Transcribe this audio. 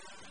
Amen.